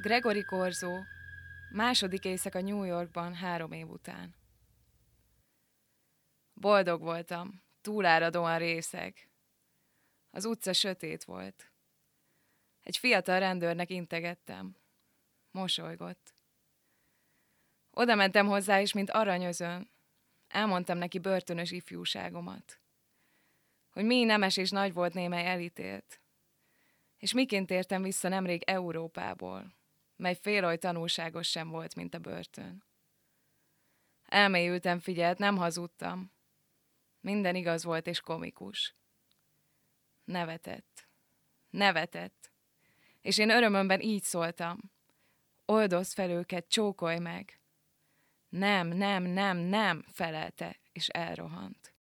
Gregory Korzó, második éjszaka New Yorkban három év után. Boldog voltam, túláradóan részeg. Az utca sötét volt. Egy fiatal rendőrnek integettem. Mosolygott. Oda mentem hozzá is, mint aranyözön. Elmondtam neki börtönös ifjúságomat. Hogy mi nemes és nagy volt némely elítélt. És miként értem vissza nemrég Európából, mely fél oly tanulságos sem volt, mint a börtön. Elmélyültem figyelt, nem hazudtam. Minden igaz volt és komikus. Nevetett. Nevetett. És én örömömben így szóltam. Oldozz fel őket, csókolj meg. Nem, nem, nem, nem, felelte, és elrohant.